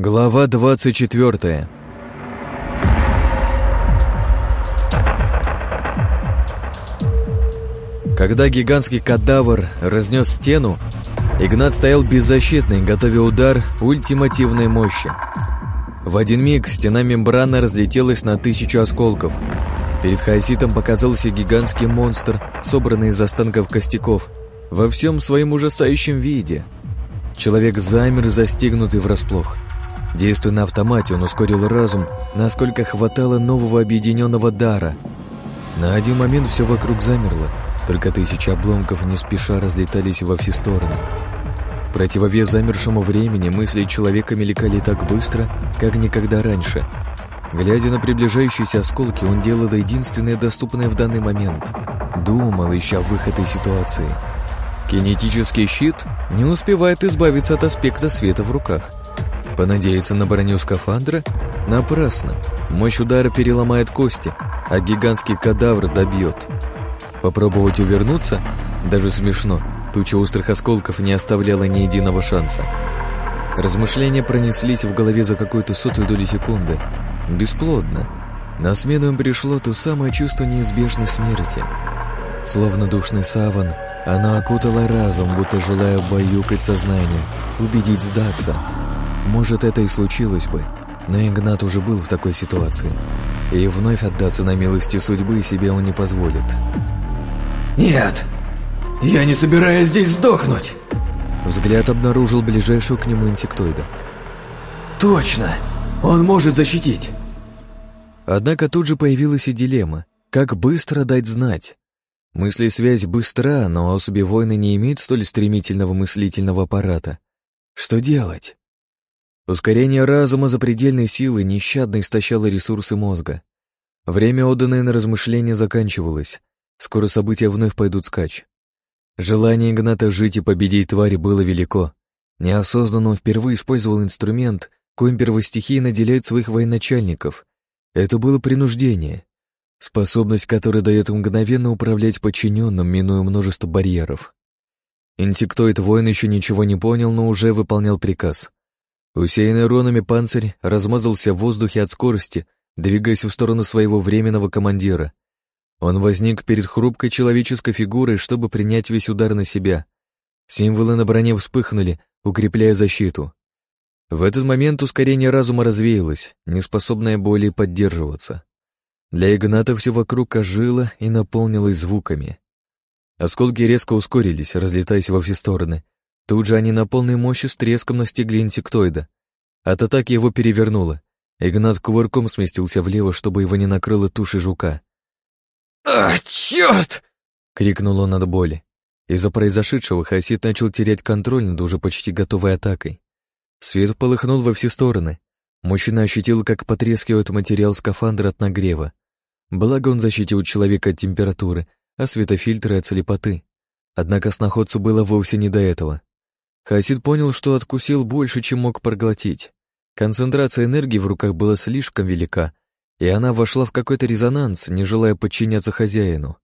Глава 24 Когда гигантский кадавр разнес стену, Игнат стоял беззащитный, готовя удар ультимативной мощи. В один миг стена мембраны разлетелась на тысячу осколков. Перед Хайситом показался гигантский монстр, собранный из останков костяков, во всем своем ужасающем виде. Человек замер, застигнутый врасплох – Действуя на автомате, он ускорил разум, насколько хватало нового объединенного дара. На один момент все вокруг замерло, только тысячи обломков не спеша разлетались во все стороны. В противовес замершему времени мысли человека мелькали так быстро, как никогда раньше. Глядя на приближающиеся осколки, он делал единственное доступное в данный момент. Думал, ища выход из ситуации. Кинетический щит не успевает избавиться от аспекта света в руках. Понадеяться на броню скафандра? Напрасно. Мощь удара переломает кости, а гигантский кадавр добьет. Попробовать увернуться? Даже смешно. Туча острых осколков не оставляла ни единого шанса. Размышления пронеслись в голове за какую-то сотую долю секунды. Бесплодно. На смену им пришло то самое чувство неизбежной смерти. Словно душный саван, она окутала разум, будто желая баюкать сознание, убедить сдаться — может, это и случилось бы, но Игнат уже был в такой ситуации, и вновь отдаться на милости судьбы себе он не позволит. «Нет! Я не собираюсь здесь сдохнуть!» Взгляд обнаружил ближайшего к нему инсектоида. «Точно! Он может защитить!» Однако тут же появилась и дилемма. Как быстро дать знать? Мысли-связь быстра, но особи войны не имеют столь стремительного мыслительного аппарата. Что делать? Ускорение разума запредельной силы нещадно истощало ресурсы мозга. Время, отданное на размышления, заканчивалось. Скоро события вновь пойдут скач. Желание Игната жить и победить твари было велико. Неосознанно он впервые использовал инструмент, коим первостихии наделяют своих военачальников. Это было принуждение. Способность, которая дает мгновенно управлять подчиненным, минуя множество барьеров. Инсектоид воин еще ничего не понял, но уже выполнял приказ. Усеянный рунами панцирь размазался в воздухе от скорости, двигаясь в сторону своего временного командира. Он возник перед хрупкой человеческой фигурой, чтобы принять весь удар на себя. Символы на броне вспыхнули, укрепляя защиту. В этот момент ускорение разума развеялось, неспособное более поддерживаться. Для Игната все вокруг ожило и наполнилось звуками. Осколки резко ускорились, разлетаясь во все стороны, Тут же они на полной мощи с треском настигли инсектоида. От атаки его перевернуло. Игнат кувырком сместился влево, чтобы его не накрыло тушей жука. «А, черт!» — крикнул он от боли. Из-за произошедшего Хасид начал терять контроль над уже почти готовой атакой. Свет полыхнул во все стороны. Мужчина ощутил, как потрескивает материал скафандра от нагрева. Благо он защитил человека от температуры, а светофильтры от слепоты. Однако сноходцу было вовсе не до этого. Хасид понял, что откусил больше, чем мог проглотить. Концентрация энергии в руках была слишком велика, и она вошла в какой-то резонанс, не желая подчиняться хозяину.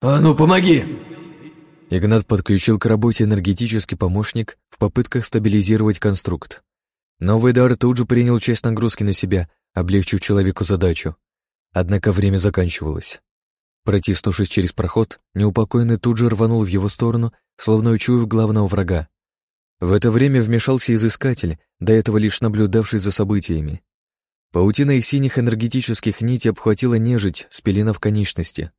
«А ну, помоги!» Игнат подключил к работе энергетический помощник в попытках стабилизировать конструкт. Новый дар тут же принял часть нагрузки на себя, облегчив человеку задачу. Однако время заканчивалось. Протиснувшись через проход, неупокоенный тут же рванул в его сторону, словно учуяв главного врага. В это время вмешался изыскатель, до этого лишь наблюдавший за событиями. Паутина из синих энергетических нитей обхватила нежить, спеленав конечности.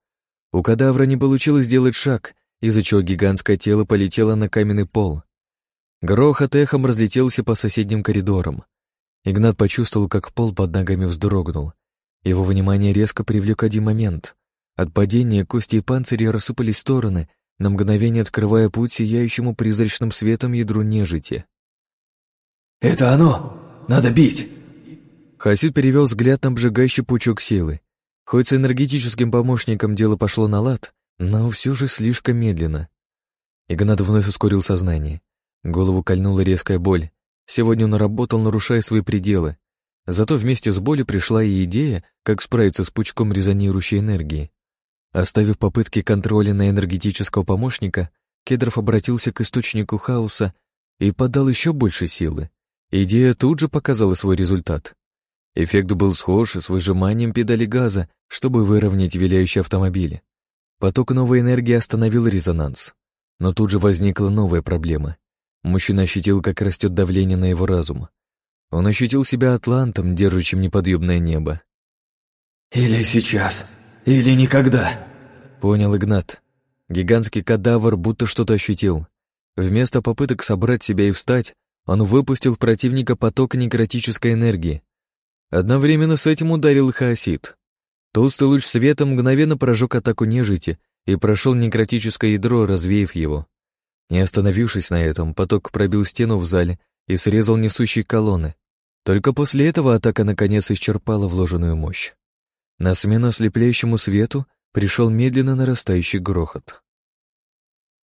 У кадавра не получилось сделать шаг, из-за чего гигантское тело полетело на каменный пол. Грохот эхом разлетелся по соседним коридорам. Игнат почувствовал, как пол под ногами вздрогнул. Его внимание резко привлек один момент. От падения кости и панцири рассыпались стороны, на мгновение открывая путь сияющему призрачным светом ядру нежити. «Это оно! Надо бить!» Хасид перевел взгляд на обжигающий пучок силы. Хоть с энергетическим помощником дело пошло на лад, но все же слишком медленно. Игнат вновь ускорил сознание. Голову кольнула резкая боль. Сегодня он работал, нарушая свои пределы. Зато вместе с болью пришла и идея, как справиться с пучком резонирующей энергии. Оставив попытки контроля на энергетического помощника, Кедров обратился к источнику хаоса и подал еще больше силы. Идея тут же показала свой результат. Эффект был схож с выжиманием педали газа, чтобы выровнять виляющий автомобиль. Поток новой энергии остановил резонанс. Но тут же возникла новая проблема. Мужчина ощутил, как растет давление на его разум. Он ощутил себя атлантом, держащим неподъемное небо. «Или сейчас, или никогда», — понял Игнат. Гигантский кадавр будто что-то ощутил. Вместо попыток собрать себя и встать, он выпустил противника поток некротической энергии. Одновременно с этим ударил хаосит. Толстый луч света мгновенно прожег атаку нежити и прошел некротическое ядро, развеяв его. Не остановившись на этом, поток пробил стену в зале и срезал несущие колонны. Только после этого атака наконец исчерпала вложенную мощь. На смену ослепляющему свету пришел медленно нарастающий грохот.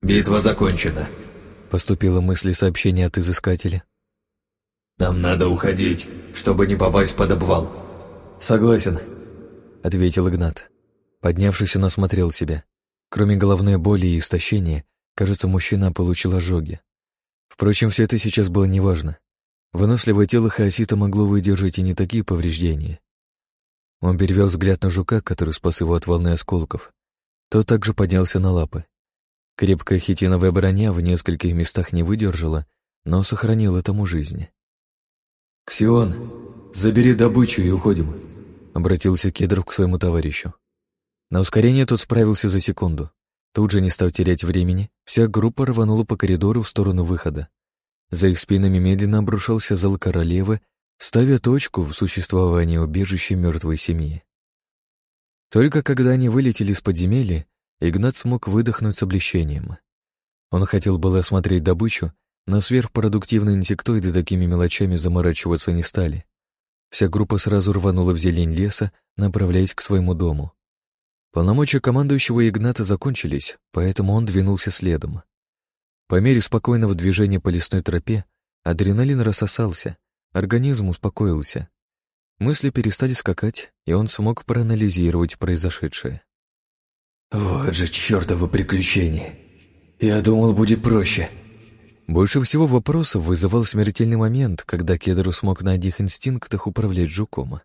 «Битва закончена», — поступило мысли сообщение от изыскателя. «Нам надо уходить, чтобы не попасть под обвал». «Согласен», — ответил Игнат. Поднявшись, он осмотрел себя. Кроме головной боли и истощения, кажется, мужчина получил ожоги. Впрочем, все это сейчас было неважно. Выносливое тело Хаосита могло выдержать и не такие повреждения. Он перевел взгляд на жука, который спас его от волны осколков. Тот также поднялся на лапы. Крепкая хитиновая броня в нескольких местах не выдержала, но сохранила тому жизнь. «Ксион, забери добычу и уходим», — обратился Кедров к своему товарищу. На ускорение тот справился за секунду. Тут же, не став терять времени, вся группа рванула по коридору в сторону выхода. За их спинами медленно обрушался зал королевы, ставя точку в существовании убежища мертвой семьи. Только когда они вылетели из подземелья, Игнат смог выдохнуть с облегчением. Он хотел было осмотреть добычу, но сверхпродуктивные инсектоиды такими мелочами заморачиваться не стали. Вся группа сразу рванула в зелень леса, направляясь к своему дому. Полномочия командующего Игната закончились, поэтому он двинулся следом. По мере спокойного движения по лесной тропе адреналин рассосался, организм успокоился. Мысли перестали скакать, и он смог проанализировать произошедшее. «Вот же чертово приключение! Я думал, будет проще!» Больше всего вопросов вызывал смертельный момент, когда Кедру смог на одних инстинктах управлять жуком.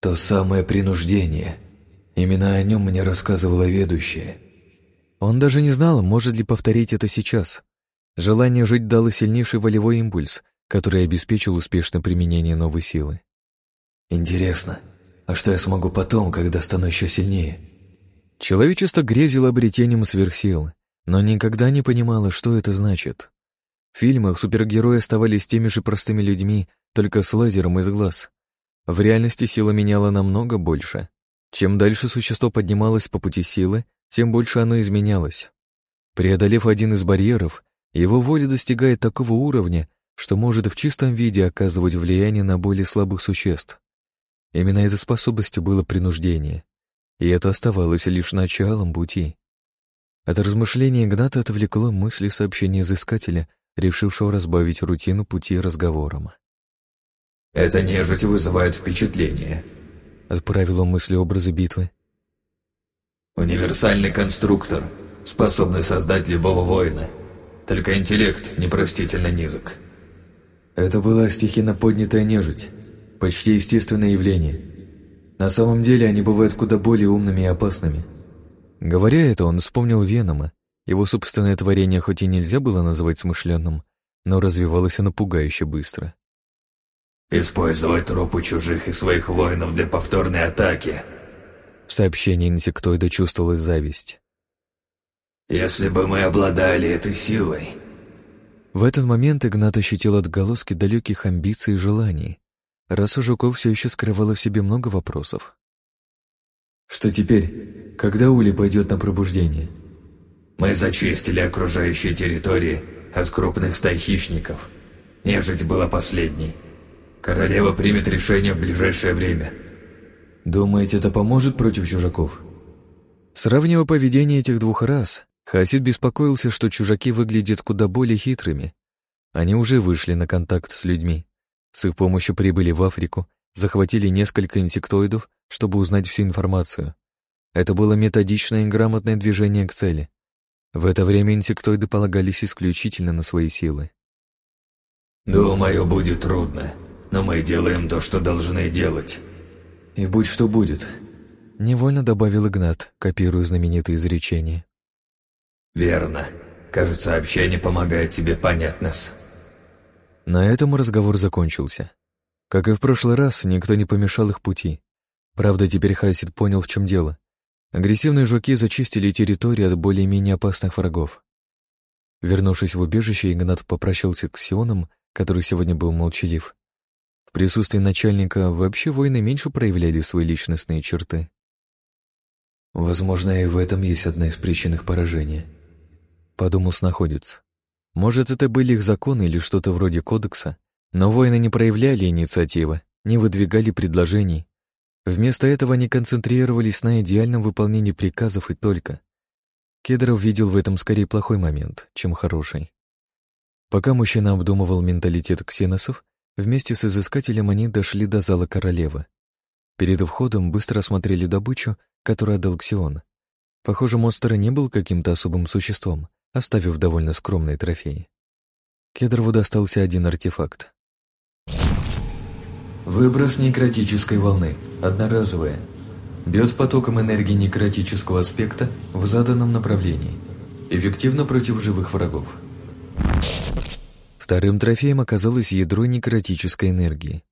«То самое принуждение», Именно о нем мне рассказывала ведущая. Он даже не знал, может ли повторить это сейчас. Желание жить дало сильнейший волевой импульс, который обеспечил успешное применение новой силы. Интересно, а что я смогу потом, когда стану еще сильнее? Человечество грезило обретением сверхсил, но никогда не понимало, что это значит. В фильмах супергерои оставались теми же простыми людьми, только с лазером из глаз. В реальности сила меняла намного больше. Чем дальше существо поднималось по пути силы, тем больше оно изменялось. Преодолев один из барьеров, его воля достигает такого уровня, что может в чистом виде оказывать влияние на более слабых существ. Именно этой способностью было принуждение, и это оставалось лишь началом пути. От размышления Игната отвлекло мысли сообщения изыскателя, решившего разбавить рутину пути разговором. «Эта нежить вызывает впечатление», Отправил он мысли образы битвы. «Универсальный конструктор, способный создать любого воина. Только интеллект непростительно низок». Это была стихийно поднятая нежить, почти естественное явление. На самом деле они бывают куда более умными и опасными. Говоря это, он вспомнил Венома. Его собственное творение хоть и нельзя было называть смышленным, но развивалось оно пугающе быстро. Использовать трупы чужих и своих воинов для повторной атаки. В сообщении инсектоида чувствовалась зависть. Если бы мы обладали этой силой... В этот момент Игнат ощутил отголоски далеких амбиций и желаний. Раз у Жуков все еще скрывало в себе много вопросов. Что теперь? Когда Ули пойдет на пробуждение? Мы зачистили окружающие территории от крупных стай хищников. Нежить была последней. Королева примет решение в ближайшее время. Думаете, это поможет против чужаков? Сравнивая поведение этих двух рас, Хасид беспокоился, что чужаки выглядят куда более хитрыми. Они уже вышли на контакт с людьми. С их помощью прибыли в Африку, захватили несколько инсектоидов, чтобы узнать всю информацию. Это было методичное и грамотное движение к цели. В это время инсектоиды полагались исключительно на свои силы. «Думаю, будет трудно, но мы делаем то, что должны делать». «И будь что будет», — невольно добавил Игнат, копируя знаменитое изречение. «Верно. Кажется, общение помогает тебе понять нас». На этом разговор закончился. Как и в прошлый раз, никто не помешал их пути. Правда, теперь Хайсид понял, в чем дело. Агрессивные жуки зачистили территорию от более-менее опасных врагов. Вернувшись в убежище, Игнат попрощался к Сионам, который сегодня был молчалив. В присутствии начальника вообще воины меньше проявляли свои личностные черты. Возможно, и в этом есть одна из причин их поражения. Подумал снаходец. Может, это были их законы или что-то вроде кодекса, но воины не проявляли инициативы, не выдвигали предложений. Вместо этого они концентрировались на идеальном выполнении приказов и только. Кедров видел в этом скорее плохой момент, чем хороший. Пока мужчина обдумывал менталитет ксеносов, вместе с изыскателем они дошли до зала королевы. Перед входом быстро осмотрели добычу, которую отдал Ксион. Похоже, монстр не был каким-то особым существом, оставив довольно скромные трофеи. Кедрову достался один артефакт. Выброс некротической волны. Одноразовая. Бьет потоком энергии некротического аспекта в заданном направлении. Эффективно против живых врагов. Вторым трофеем оказалось ядро некротической энергии.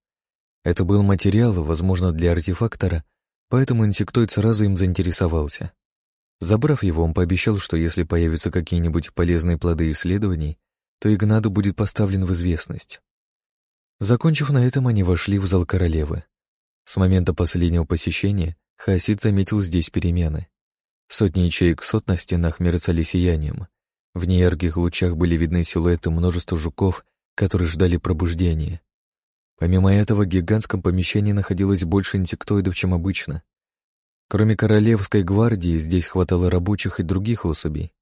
Это был материал, возможно, для артефактора, поэтому инсектоид сразу им заинтересовался. Забрав его, он пообещал, что если появятся какие-нибудь полезные плоды исследований, то Игнаду будет поставлен в известность. Закончив на этом, они вошли в зал королевы. С момента последнего посещения Хасид заметил здесь перемены. Сотни ячеек сот на стенах мерцали сиянием. В неярких лучах были видны силуэты множества жуков, которые ждали пробуждения. Помимо этого, в гигантском помещении находилось больше инсектоидов, чем обычно. Кроме королевской гвардии, здесь хватало рабочих и других особей.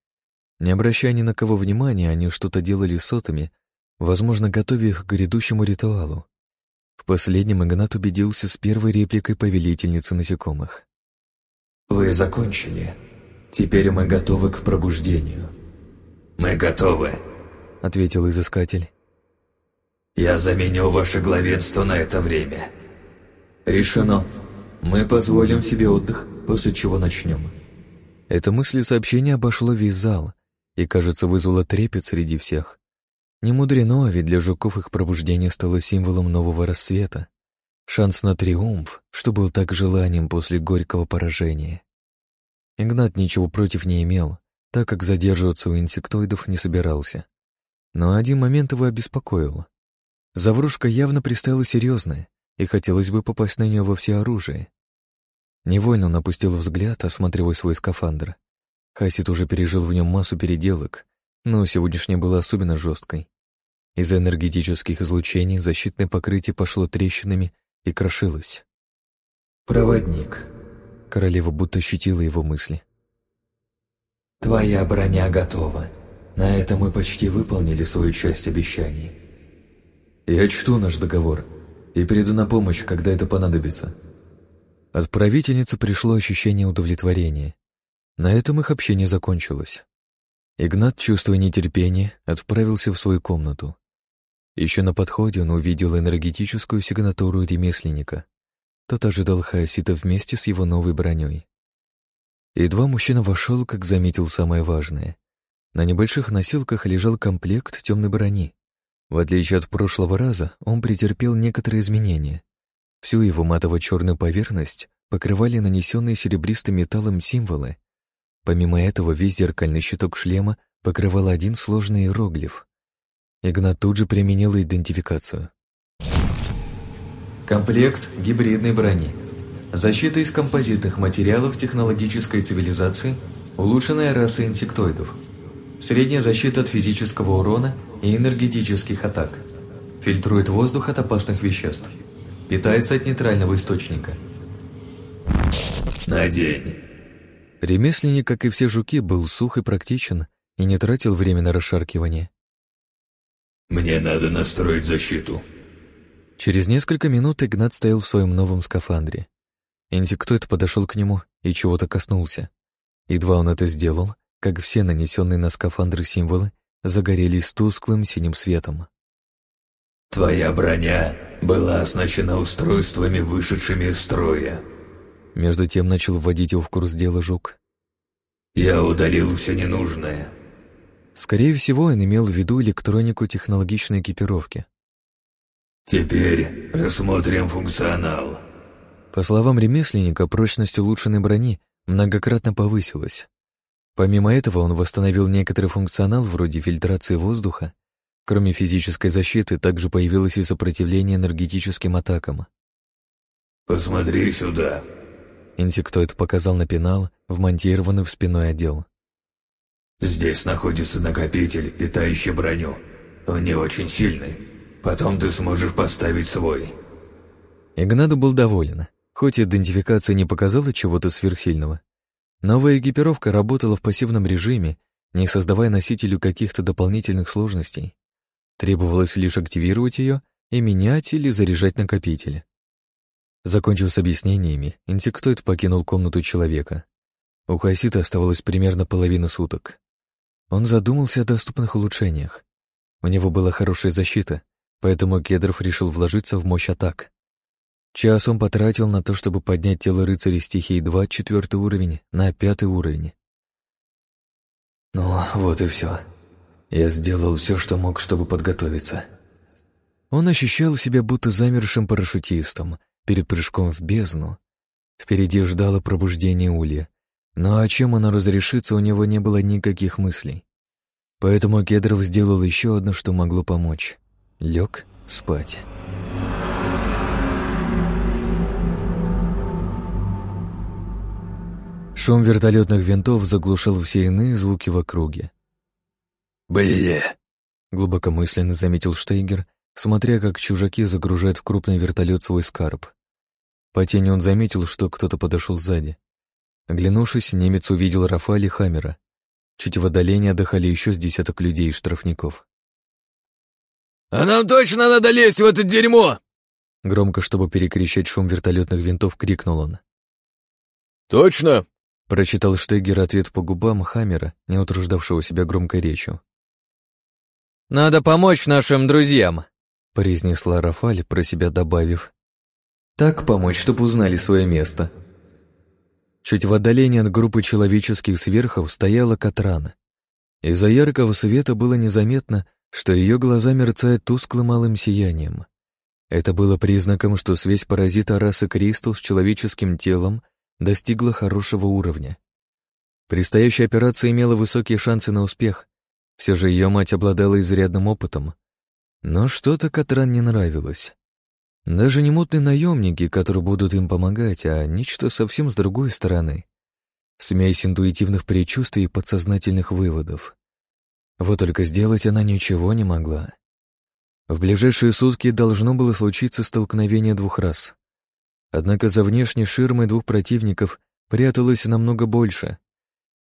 Не обращая ни на кого внимания, они что-то делали сотами, возможно, готовя их к грядущему ритуалу. В последнем Игнат убедился с первой репликой повелительницы насекомых. «Вы закончили. Теперь мы готовы к пробуждению». «Мы готовы», — ответил изыскатель. «Я заменю ваше главенство на это время». «Решено», мы позволим себе отдых, после чего начнем. Эта мысль сообщения обошло весь зал и, кажется, вызвала трепет среди всех. Не мудрено, ведь для жуков их пробуждение стало символом нового рассвета. Шанс на триумф, что был так желанием после горького поражения. Игнат ничего против не имел, так как задерживаться у инсектоидов не собирался. Но один момент его обеспокоил. Заврушка явно пристала серьезная, и хотелось бы попасть на нее во всеоружие. Невольно он опустил взгляд, осматривая свой скафандр. Хасид уже пережил в нем массу переделок, но сегодняшняя была особенно жесткой. Из-за энергетических излучений защитное покрытие пошло трещинами и крошилось. «Проводник», — королева будто ощутила его мысли. «Твоя броня готова. На этом мы почти выполнили свою часть обещаний». «Я чту наш договор и приду на помощь, когда это понадобится», от правительницы пришло ощущение удовлетворения. На этом их общение закончилось. Игнат, чувствуя нетерпение, отправился в свою комнату. Еще на подходе он увидел энергетическую сигнатуру ремесленника. Тот ожидал Хаосита вместе с его новой броней. Едва мужчина вошел, как заметил самое важное. На небольших носилках лежал комплект темной брони. В отличие от прошлого раза, он претерпел некоторые изменения. Всю его матово-черную поверхность покрывали нанесенные серебристым металлом символы. Помимо этого, весь зеркальный щиток шлема покрывал один сложный иероглиф. Игнат тут же применил идентификацию. Комплект гибридной брони. Защита из композитных материалов технологической цивилизации, улучшенная раса инсектоидов. Средняя защита от физического урона и энергетических атак. Фильтрует воздух от опасных веществ. Питается от нейтрального источника. Надень. Ремесленник, как и все жуки, был сух и практичен и не тратил время на расшаркивание. Мне надо настроить защиту. Через несколько минут Игнат стоял в своем новом скафандре. Инсектоид подошел к нему и чего-то коснулся. Едва он это сделал, как все нанесенные на скафандры символы загорелись тусклым синим светом. Твоя броня была оснащена устройствами, вышедшими из строя». Между тем начал вводить его в курс дела Жук. «Я удалил все ненужное». Скорее всего, он имел в виду электронику технологичной экипировки. «Теперь рассмотрим функционал». По словам ремесленника, прочность улучшенной брони многократно повысилась. Помимо этого, он восстановил некоторый функционал вроде фильтрации воздуха. Кроме физической защиты, также появилось и сопротивление энергетическим атакам. «Посмотри сюда», Инсектоид показал на пенал, вмонтированный в спиной отдел. «Здесь находится накопитель, питающий броню. Он не очень сильный. Потом ты сможешь поставить свой». Игнату был доволен. Хоть идентификация не показала чего-то сверхсильного, новая экипировка работала в пассивном режиме, не создавая носителю каких-то дополнительных сложностей. Требовалось лишь активировать ее и менять или заряжать накопители. Закончив с объяснениями, инсектоид покинул комнату человека. У Хасита оставалось примерно половина суток. Он задумался о доступных улучшениях. У него была хорошая защита, поэтому Кедров решил вложиться в мощь атак. Час он потратил на то, чтобы поднять тело рыцаря стихии 2 четвертый уровень на пятый уровень. Ну, вот и все. Я сделал все, что мог, чтобы подготовиться. Он ощущал себя будто замершим парашютистом, перед прыжком в бездну. Впереди ждало пробуждение Улья, но о чем оно разрешится, у него не было никаких мыслей. Поэтому Кедров сделал еще одно, что могло помочь. Лег спать. Шум вертолетных винтов заглушал все иные звуки в округе. «Бле!» — глубокомысленно заметил Штейгер, смотря как чужаки загружают в крупный вертолет свой скарб. По тени он заметил, что кто-то подошел сзади. Оглянувшись, немец увидел Рафаэля Хаммера. Чуть в отдалении отдыхали еще с десяток людей и штрафников. «А нам точно надо лезть в это дерьмо!» Громко, чтобы перекричать шум вертолетных винтов, крикнул он. «Точно!» — прочитал Штегер ответ по губам Хаммера, не утруждавшего себя громкой речью. «Надо помочь нашим друзьям», — произнесла Рафаль, про себя добавив. Так помочь, чтобы узнали свое место. Чуть в отдалении от группы человеческих сверхов стояла Катрана. Из-за яркого света было незаметно, что ее глаза мерцают тусклым малым сиянием. Это было признаком, что связь паразита расы Кристал с человеческим телом достигла хорошего уровня. Предстоящая операция имела высокие шансы на успех. Все же ее мать обладала изрядным опытом. Но что-то Катран не нравилось. Даже не мутные наемники, которые будут им помогать, а нечто совсем с другой стороны. Смесь интуитивных предчувствий и подсознательных выводов. Вот только сделать она ничего не могла. В ближайшие сутки должно было случиться столкновение двух рас. Однако за внешней ширмой двух противников пряталось намного больше.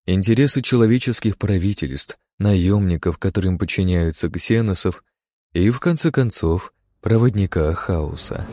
Интересы человеческих правительств, наемников, которым подчиняются ксеносов, и, в конце концов, проводника хаоса.